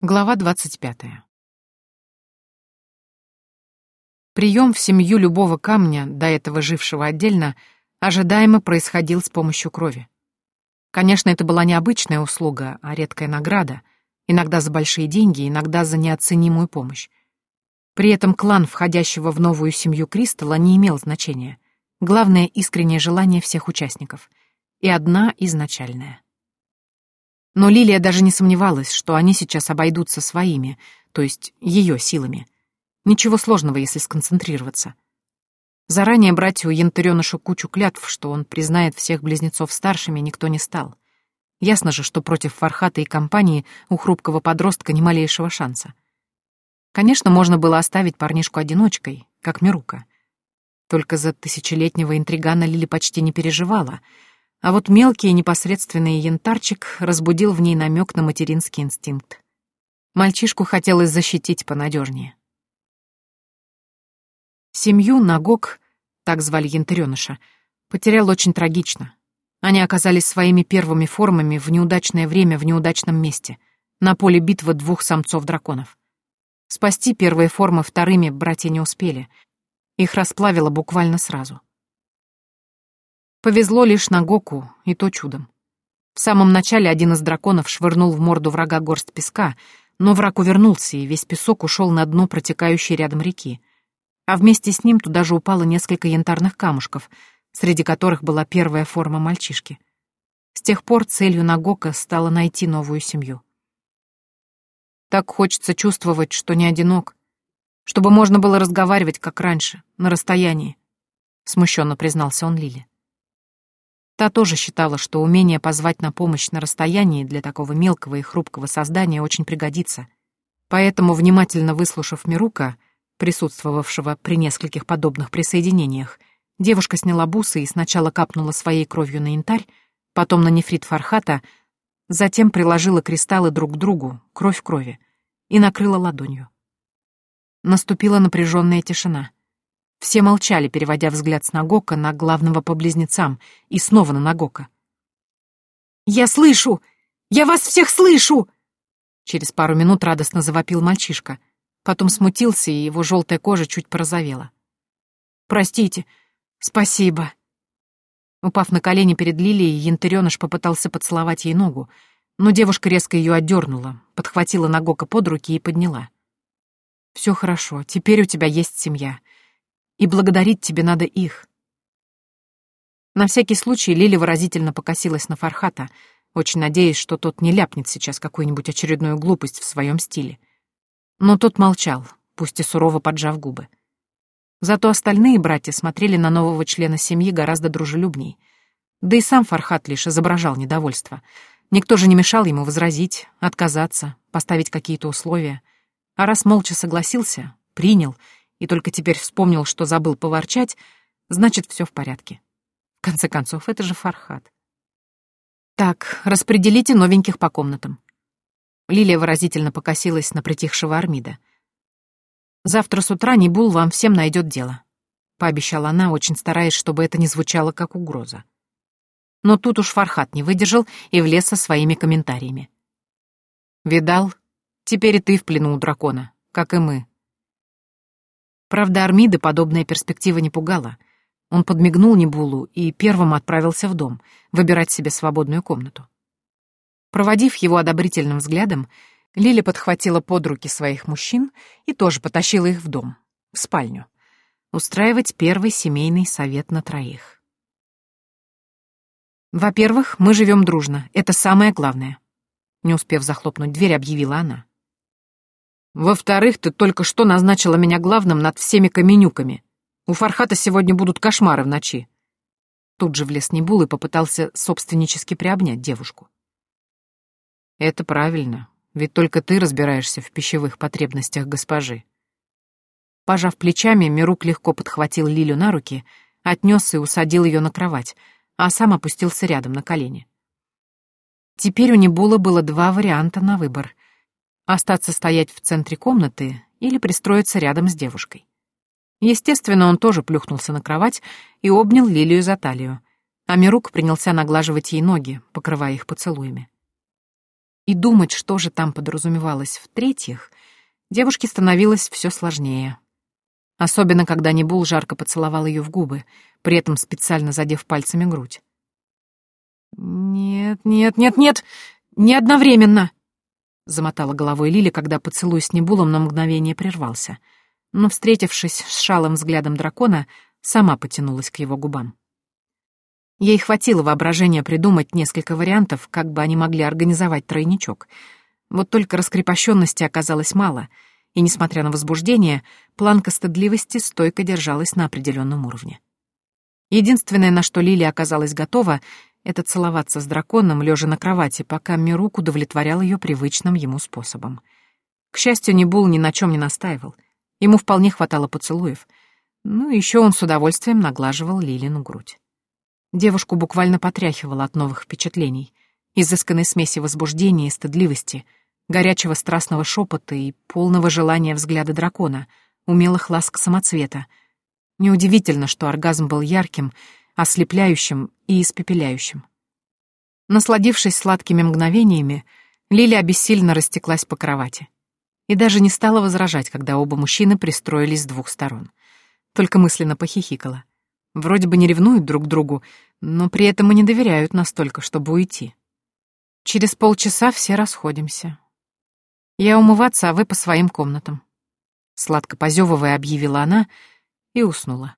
Глава 25. Прием в семью любого камня, до этого жившего отдельно, ожидаемо происходил с помощью крови. Конечно, это была не обычная услуга, а редкая награда, иногда за большие деньги, иногда за неоценимую помощь. При этом клан, входящего в новую семью Кристалла, не имел значения. Главное — искреннее желание всех участников. И одна изначальная — но Лилия даже не сомневалась, что они сейчас обойдутся своими, то есть ее силами. Ничего сложного, если сконцентрироваться. Заранее брать у янтареныша кучу клятв, что он признает всех близнецов старшими, никто не стал. Ясно же, что против Фархата и компании у хрупкого подростка ни малейшего шанса. Конечно, можно было оставить парнишку одиночкой, как Мирука. Только за тысячелетнего интригана Лили почти не переживала — а вот мелкий и непосредственный янтарчик разбудил в ней намек на материнский инстинкт. Мальчишку хотелось защитить понадежнее. Семью Нагок, так звали янтареныша, потерял очень трагично. Они оказались своими первыми формами в неудачное время в неудачном месте, на поле битвы двух самцов-драконов. Спасти первые формы вторыми братья не успели. Их расплавило буквально сразу. Повезло лишь на Гоку, и то чудом. В самом начале один из драконов швырнул в морду врага горсть песка, но враг увернулся, и весь песок ушел на дно протекающей рядом реки. А вместе с ним туда же упало несколько янтарных камушков, среди которых была первая форма мальчишки. С тех пор целью Нагока стало найти новую семью. Так хочется чувствовать, что не одинок, чтобы можно было разговаривать, как раньше, на расстоянии, — смущенно признался он Лиле. Та тоже считала, что умение позвать на помощь на расстоянии для такого мелкого и хрупкого создания очень пригодится. Поэтому, внимательно выслушав Мирука, присутствовавшего при нескольких подобных присоединениях, девушка сняла бусы и сначала капнула своей кровью на янтарь, потом на нефрит Фархата, затем приложила кристаллы друг к другу, кровь крови, и накрыла ладонью. Наступила напряженная тишина — все молчали, переводя взгляд с Нагока на главного по близнецам и снова на Нагока. «Я слышу! Я вас всех слышу!» Через пару минут радостно завопил мальчишка. Потом смутился, и его желтая кожа чуть порозовела. «Простите. Спасибо». Упав на колени перед Лилией, янтареныш попытался поцеловать ей ногу, но девушка резко ее отдернула, подхватила Нагока под руки и подняла. «Все хорошо, теперь у тебя есть семья и благодарить тебе надо их. На всякий случай Лили выразительно покосилась на Фархата, очень надеясь, что тот не ляпнет сейчас какую-нибудь очередную глупость в своем стиле. Но тот молчал, пусть и сурово поджав губы. Зато остальные братья смотрели на нового члена семьи гораздо дружелюбней. Да и сам Фархат лишь изображал недовольство. Никто же не мешал ему возразить, отказаться, поставить какие-то условия. А раз молча согласился, принял — и только теперь вспомнил, что забыл поворчать, значит, все в порядке. В конце концов, это же Фархат. «Так, распределите новеньких по комнатам». Лилия выразительно покосилась на притихшего Армида. «Завтра с утра Небул вам всем найдет дело», — пообещала она, очень стараясь, чтобы это не звучало как угроза. Но тут уж Фархат не выдержал и влез со своими комментариями. «Видал? Теперь и ты в плену у дракона, как и мы. Правда, Армида подобная перспектива не пугала. Он подмигнул Небулу и первым отправился в дом, выбирать себе свободную комнату. Проводив его одобрительным взглядом, Лиля подхватила под руки своих мужчин и тоже потащила их в дом, в спальню, устраивать первый семейный совет на троих. «Во-первых, мы живем дружно, это самое главное», — не успев захлопнуть дверь, объявила она. Во-вторых, ты только что назначила меня главным над всеми каменюками. У Фархата сегодня будут кошмары в ночи. Тут же влез Небул и попытался собственнически приобнять девушку. Это правильно, ведь только ты разбираешься в пищевых потребностях госпожи. Пожав плечами, Мирук легко подхватил Лилю на руки, отнес и усадил ее на кровать, а сам опустился рядом на колени. Теперь у Небула было два варианта на выбор остаться стоять в центре комнаты или пристроиться рядом с девушкой. Естественно, он тоже плюхнулся на кровать и обнял Лилию за талию, а Мирук принялся наглаживать ей ноги, покрывая их поцелуями. И думать, что же там подразумевалось в-третьих, девушке становилось все сложнее. Особенно, когда Небул жарко поцеловал ее в губы, при этом специально задев пальцами грудь. «Нет, нет, нет, нет! Не одновременно!» Замотала головой Лили, когда поцелуй с Небулом на мгновение прервался. Но, встретившись с шалым взглядом дракона, сама потянулась к его губам. Ей хватило воображения придумать несколько вариантов, как бы они могли организовать тройничок. Вот только раскрепощенности оказалось мало, и, несмотря на возбуждение, планка стыдливости стойко держалась на определенном уровне. Единственное, на что Лили оказалась готова, это целоваться с драконом, лежа на кровати, пока Мирук удовлетворял ее привычным ему способом. К счастью, Небул ни на чем не настаивал. Ему вполне хватало поцелуев. Ну, еще он с удовольствием наглаживал Лилину грудь. Девушку буквально потряхивало от новых впечатлений, изысканной смеси возбуждения и стыдливости, горячего страстного шепота и полного желания взгляда дракона, умелых ласк самоцвета. Неудивительно, что оргазм был ярким, ослепляющим и испепеляющим. Насладившись сладкими мгновениями, Лиля обессильно растеклась по кровати и даже не стала возражать, когда оба мужчины пристроились с двух сторон. Только мысленно похихикала. Вроде бы не ревнуют друг другу, но при этом и не доверяют настолько, чтобы уйти. Через полчаса все расходимся. Я умываться, а вы по своим комнатам. Сладко позевывая, объявила она и уснула.